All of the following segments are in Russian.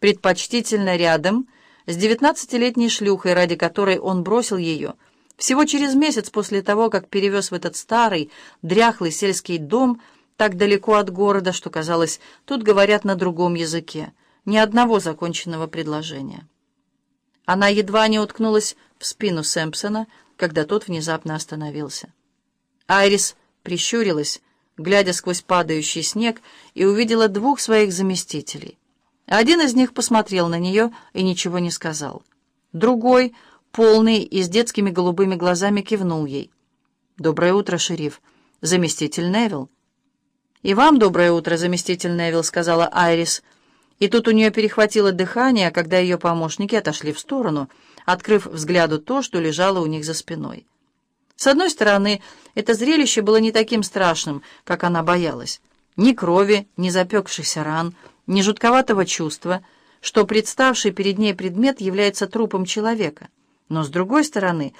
предпочтительно рядом с девятнадцатилетней шлюхой, ради которой он бросил ее, всего через месяц после того, как перевез в этот старый, дряхлый сельский дом так далеко от города, что, казалось, тут говорят на другом языке, ни одного законченного предложения. Она едва не уткнулась в спину Сэмпсона, когда тот внезапно остановился. Айрис прищурилась, глядя сквозь падающий снег, и увидела двух своих заместителей. Один из них посмотрел на нее и ничего не сказал. Другой, полный и с детскими голубыми глазами, кивнул ей. «Доброе утро, шериф. Заместитель Невилл». «И вам доброе утро, заместитель Невилл», — сказала Айрис. И тут у нее перехватило дыхание, когда ее помощники отошли в сторону, открыв взгляду то, что лежало у них за спиной. С одной стороны, это зрелище было не таким страшным, как она боялась. Ни крови, ни запекшихся ран, ни жутковатого чувства, что представший перед ней предмет является трупом человека. Но с другой стороны,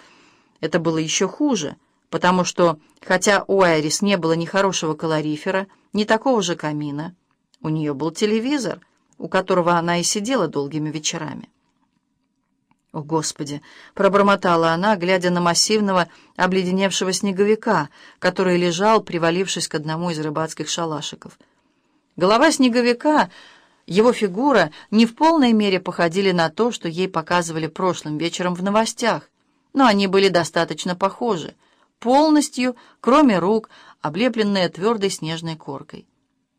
это было еще хуже, потому что, хотя у Айрис не было ни хорошего калорифера, ни такого же камина, у нее был телевизор, у которого она и сидела долгими вечерами. «О, Господи!» — пробормотала она, глядя на массивного, обледеневшего снеговика, который лежал, привалившись к одному из рыбацких шалашиков. Голова снеговика, его фигура не в полной мере походили на то, что ей показывали прошлым вечером в новостях, но они были достаточно похожи, полностью, кроме рук, облепленные твердой снежной коркой.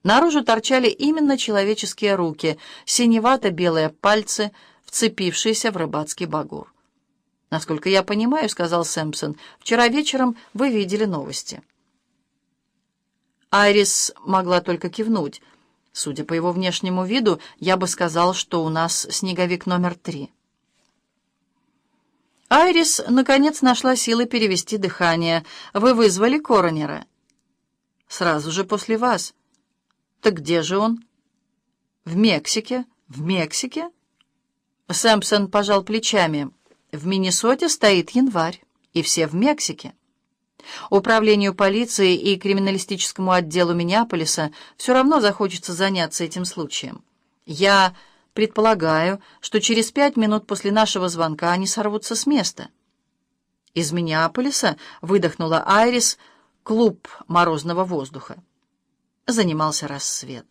Наружу торчали именно человеческие руки, синевато-белые пальцы — вцепившийся в рыбацкий багур. «Насколько я понимаю, — сказал Сэмпсон, — вчера вечером вы видели новости». Айрис могла только кивнуть. Судя по его внешнему виду, я бы сказал, что у нас снеговик номер три. Айрис, наконец, нашла силы перевести дыхание. «Вы вызвали коронера?» «Сразу же после вас». «Так где же он?» «В Мексике». «В Мексике?» Сэмпсон пожал плечами. В Миннесоте стоит январь, и все в Мексике. Управлению полиции и криминалистическому отделу Миннеаполиса все равно захочется заняться этим случаем. Я предполагаю, что через пять минут после нашего звонка они сорвутся с места. Из Миннеаполиса выдохнула Айрис клуб морозного воздуха. Занимался рассвет.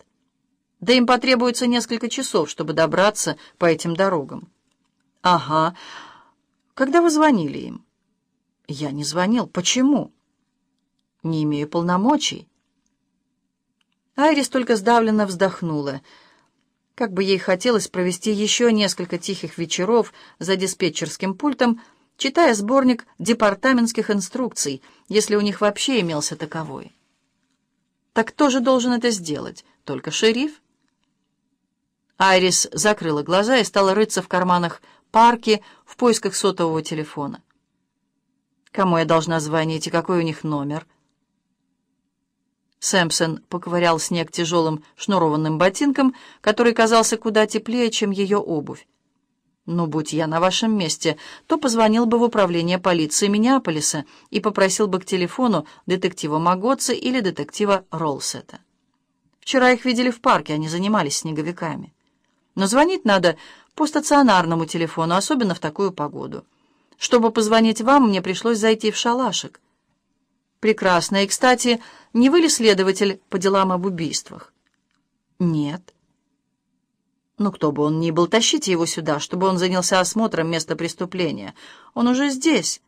Да им потребуется несколько часов, чтобы добраться по этим дорогам. Ага. Когда вы звонили им? Я не звонил. Почему? Не имею полномочий. Айрис только сдавленно вздохнула. Как бы ей хотелось провести еще несколько тихих вечеров за диспетчерским пультом, читая сборник департаментских инструкций, если у них вообще имелся таковой. Так кто же должен это сделать? Только шериф? Айрис закрыла глаза и стала рыться в карманах парки в поисках сотового телефона. Кому я должна звонить и какой у них номер? Сэмпсон поковырял снег тяжелым шнурованным ботинком, который казался куда теплее, чем ее обувь. «Ну, будь я на вашем месте, то позвонил бы в управление полиции Миннеаполиса и попросил бы к телефону детектива Магоца или детектива Ролсета. Вчера их видели в парке, они занимались снеговиками». Но звонить надо по стационарному телефону, особенно в такую погоду. Чтобы позвонить вам, мне пришлось зайти в шалашик. Прекрасно. И, кстати, не вы ли следователь по делам об убийствах? Нет. Ну, кто бы он ни был, тащите его сюда, чтобы он занялся осмотром места преступления. Он уже здесь.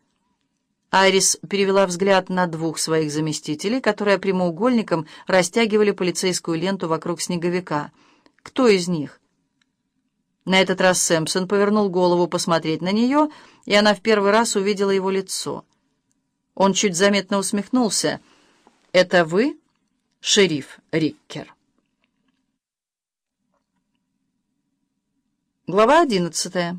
Айрис перевела взгляд на двух своих заместителей, которые прямоугольником растягивали полицейскую ленту вокруг снеговика. Кто из них? На этот раз Сэмпсон повернул голову посмотреть на нее, и она в первый раз увидела его лицо. Он чуть заметно усмехнулся. «Это вы, шериф Риккер?» Глава одиннадцатая.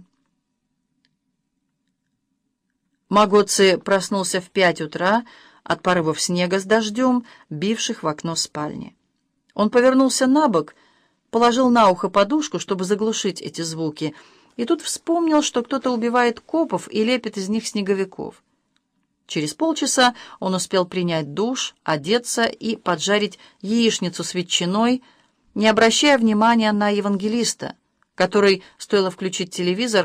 Магоци проснулся в пять утра от порывов снега с дождем, бивших в окно спальни. Он повернулся на бок положил на ухо подушку, чтобы заглушить эти звуки, и тут вспомнил, что кто-то убивает копов и лепит из них снеговиков. Через полчаса он успел принять душ, одеться и поджарить яичницу с ветчиной, не обращая внимания на евангелиста, который, стоило включить телевизор,